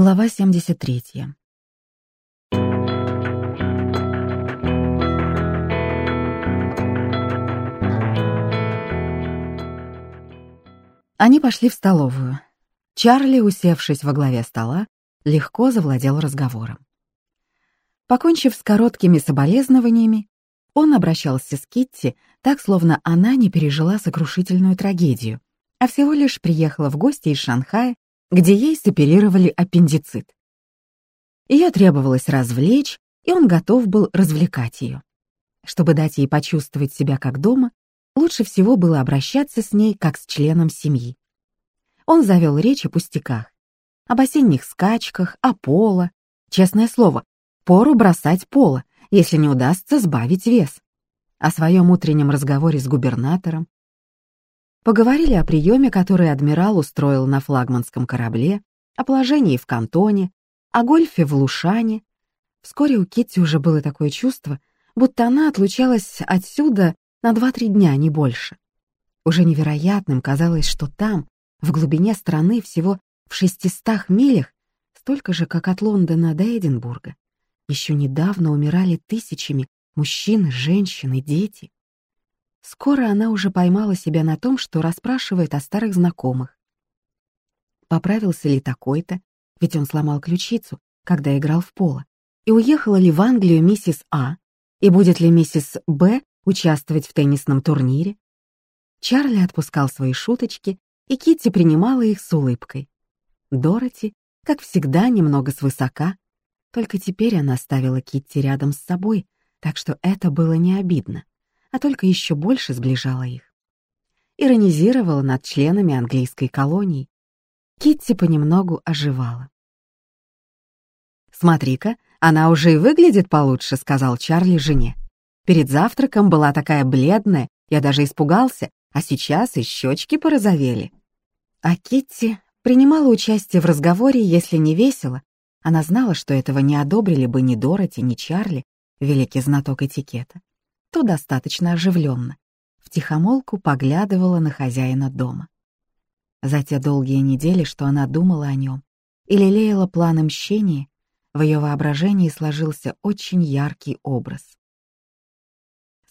Глава 73. Они пошли в столовую. Чарли, усевшись во главе стола, легко завладел разговором. Покончив с короткими соболезнованиями, он обращался с Китти так, словно она не пережила сокрушительную трагедию, а всего лишь приехала в гости из Шанхая, где ей соперировали аппендицит. Ее требовалось развлечь, и он готов был развлекать ее. Чтобы дать ей почувствовать себя как дома, лучше всего было обращаться с ней как с членом семьи. Он завел речь о пустяках, об осенних скачках, о поло. Честное слово, пору бросать поло, если не удастся сбавить вес. О своем утреннем разговоре с губернатором. Поговорили о приеме, который адмирал устроил на флагманском корабле, о положении в кантоне, о гольфе в Лушане. Вскоре у Китти уже было такое чувство, будто она отлучалась отсюда на два-три дня, не больше. Уже невероятным казалось, что там, в глубине страны, всего в шестистах милях, столько же, как от Лондона до Эдинбурга, еще недавно умирали тысячами мужчин, женщин и дети. Скоро она уже поймала себя на том, что расспрашивает о старых знакомых. Поправился ли такой-то, ведь он сломал ключицу, когда играл в поло, и уехала ли в Англию миссис А, и будет ли миссис Б участвовать в теннисном турнире. Чарли отпускал свои шуточки, и Китти принимала их с улыбкой. Дороти, как всегда, немного свысока, только теперь она ставила Китти рядом с собой, так что это было не обидно, а только еще больше сближало их. Иронизировала над членами английской колонии. Китти понемногу оживала. «Смотри-ка, она уже и выглядит получше», — сказал Чарли жене. «Перед завтраком была такая бледная, я даже испугался, а сейчас и щечки порозовели». А Китти принимала участие в разговоре, если не весело, она знала, что этого не одобрили бы ни Дороти, ни Чарли, великий знаток этикета, то достаточно оживленно, втихомолку поглядывала на хозяина дома. За те долгие недели, что она думала о нем и лелеяла планы мщения, в ее воображении сложился очень яркий образ.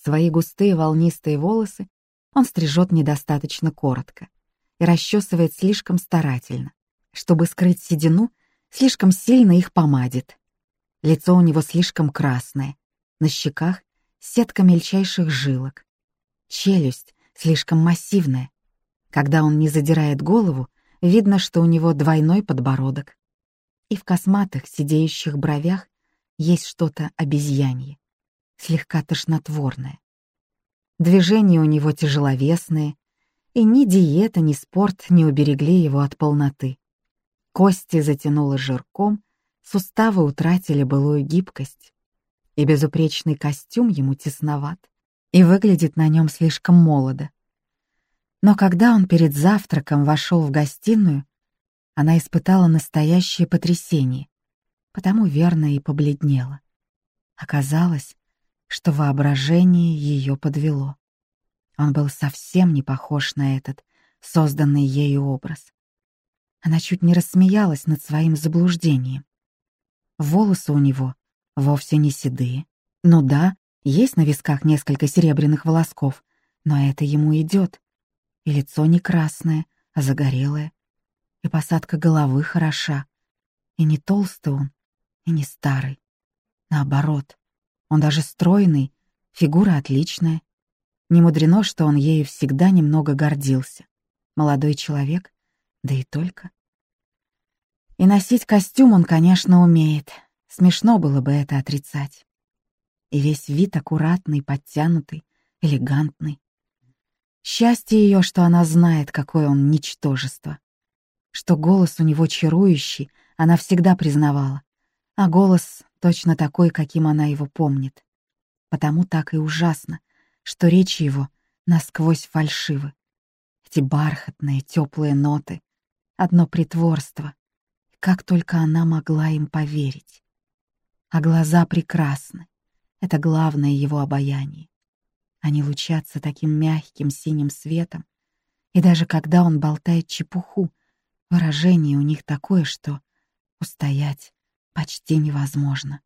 Свои густые волнистые волосы он стрижет недостаточно коротко и расчесывает слишком старательно, чтобы скрыть седину слишком сильно их помадит. Лицо у него слишком красное, на щеках сетка мельчайших жилок. Челюсть слишком массивная. Когда он не задирает голову, видно, что у него двойной подбородок. И в косматых, сидеющих бровях есть что-то обезьянье, слегка тошнотворное. Движения у него тяжеловесные, и ни диета, ни спорт не уберегли его от полноты. Кости затянуло жирком, суставы утратили былую гибкость, и безупречный костюм ему тесноват, и выглядит на нем слишком молодо. Но когда он перед завтраком вошел в гостиную, она испытала настоящее потрясение, потому верно и побледнела. Оказалось, что воображение ее подвело. Он был совсем не похож на этот, созданный ею образ. Она чуть не рассмеялась над своим заблуждением. Волосы у него вовсе не седые. Ну да, есть на висках несколько серебряных волосков, но это ему идет. И лицо не красное, а загорелое. И посадка головы хороша. И не толстый он, и не старый. Наоборот, он даже стройный, фигура отличная. Не мудрено, что он ею всегда немного гордился. Молодой человек, да и только. И носить костюм он, конечно, умеет. Смешно было бы это отрицать. И весь вид аккуратный, подтянутый, элегантный. Счастье ее, что она знает, какое он ничтожество. Что голос у него чарующий, она всегда признавала. А голос точно такой, каким она его помнит. Потому так и ужасно, что речи его насквозь фальшивы. Эти бархатные, теплые ноты, одно притворство. Как только она могла им поверить. А глаза прекрасны. Это главное его обаяние. Они лучатся таким мягким синим светом, и даже когда он болтает чепуху, выражение у них такое, что Устоять почти невозможно.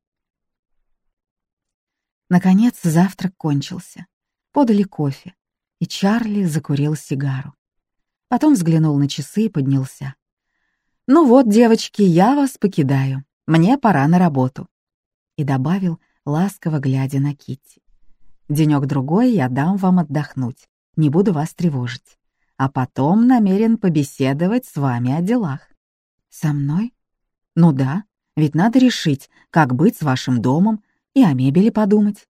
Наконец завтрак кончился. Подали кофе, и Чарли закурил сигару. Потом взглянул на часы и поднялся. «Ну вот, девочки, я вас покидаю. Мне пора на работу». И добавил, ласково глядя на Китти. «Денёк-другой я дам вам отдохнуть, не буду вас тревожить. А потом намерен побеседовать с вами о делах». «Со мной?» «Ну да, ведь надо решить, как быть с вашим домом и о мебели подумать».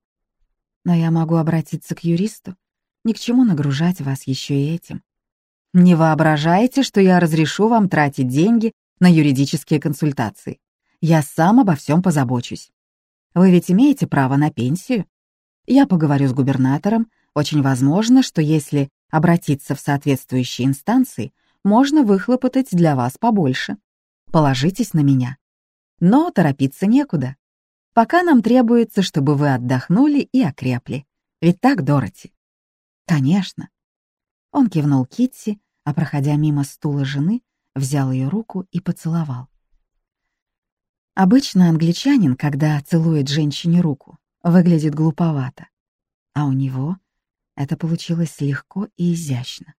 «Но я могу обратиться к юристу. Ни к чему нагружать вас еще и этим. Не воображайте, что я разрешу вам тратить деньги на юридические консультации. Я сам обо всем позабочусь. Вы ведь имеете право на пенсию? Я поговорю с губернатором. Очень возможно, что если обратиться в соответствующие инстанции, можно выхлопотать для вас побольше. Положитесь на меня. Но торопиться некуда. Пока нам требуется, чтобы вы отдохнули и окрепли. Ведь так, Дороти? Конечно. Он кивнул Китти, а, проходя мимо стула жены, взял ее руку и поцеловал. Обычно англичанин, когда целует женщине руку, выглядит глуповато, а у него это получилось легко и изящно.